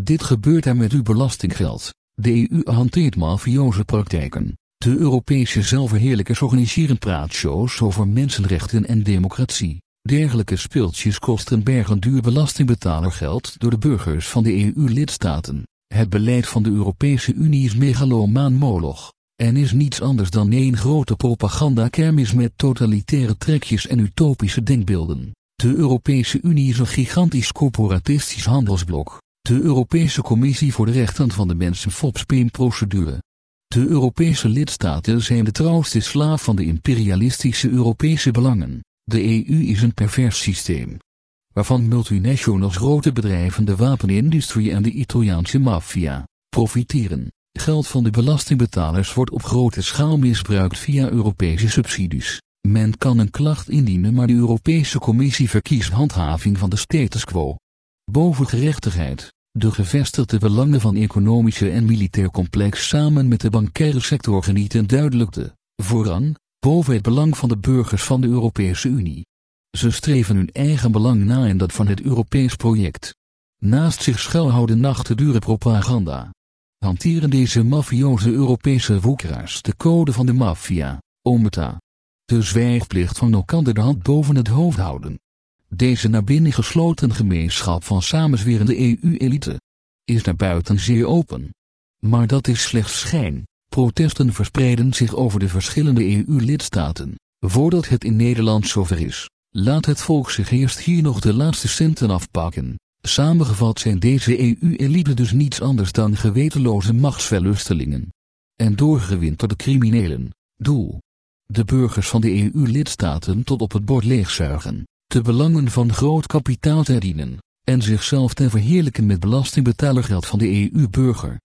Dit gebeurt er met uw belastinggeld. De EU hanteert mafioze praktijken. De Europese zelfverheerlijkers organiseren praatshows over mensenrechten en democratie. Dergelijke speeltjes kosten bergen duur belastingbetalergeld door de burgers van de EU-lidstaten. Het beleid van de Europese Unie is megalomaan moloch en is niets anders dan één grote propagandakermis met totalitaire trekjes en utopische denkbeelden. De Europese Unie is een gigantisch corporatistisch handelsblok. De Europese Commissie voor de Rechten van de Mens FOPSPIN-procedure. De Europese lidstaten zijn de trouwste slaaf van de imperialistische Europese belangen. De EU is een pervers systeem. Waarvan multinationals grote bedrijven de wapenindustrie en de Italiaanse maffia profiteren. Geld van de belastingbetalers wordt op grote schaal misbruikt via Europese subsidies. Men kan een klacht indienen maar de Europese Commissie verkiest handhaving van de status quo. Boven gerechtigheid, de gevestigde belangen van economische en militair complex samen met de bankaire sector genieten duidelijk de voorrang, boven het belang van de burgers van de Europese Unie. Ze streven hun eigen belang na en dat van het Europees project. Naast zich schuilhouden nachten dure propaganda. Hanteren deze mafioze Europese woekeraars de code van de maffia, ometa. De zwijgplicht van elkander de hand boven het hoofd houden. Deze naar binnen gesloten gemeenschap van samenzwerende EU-elite is naar buiten zeer open. Maar dat is slechts schijn. Protesten verspreiden zich over de verschillende EU-lidstaten. Voordat het in Nederland zover is, laat het volk zich eerst hier nog de laatste centen afpakken. Samengevat zijn deze EU-elite dus niets anders dan gewetenloze machtsverlustelingen. En doorgewinterde criminelen. Doel. De burgers van de EU-lidstaten tot op het bord leegzuigen, de belangen van groot kapitaal te dienen, en zichzelf te verheerlijken met belastingbetalergeld van de EU-burger.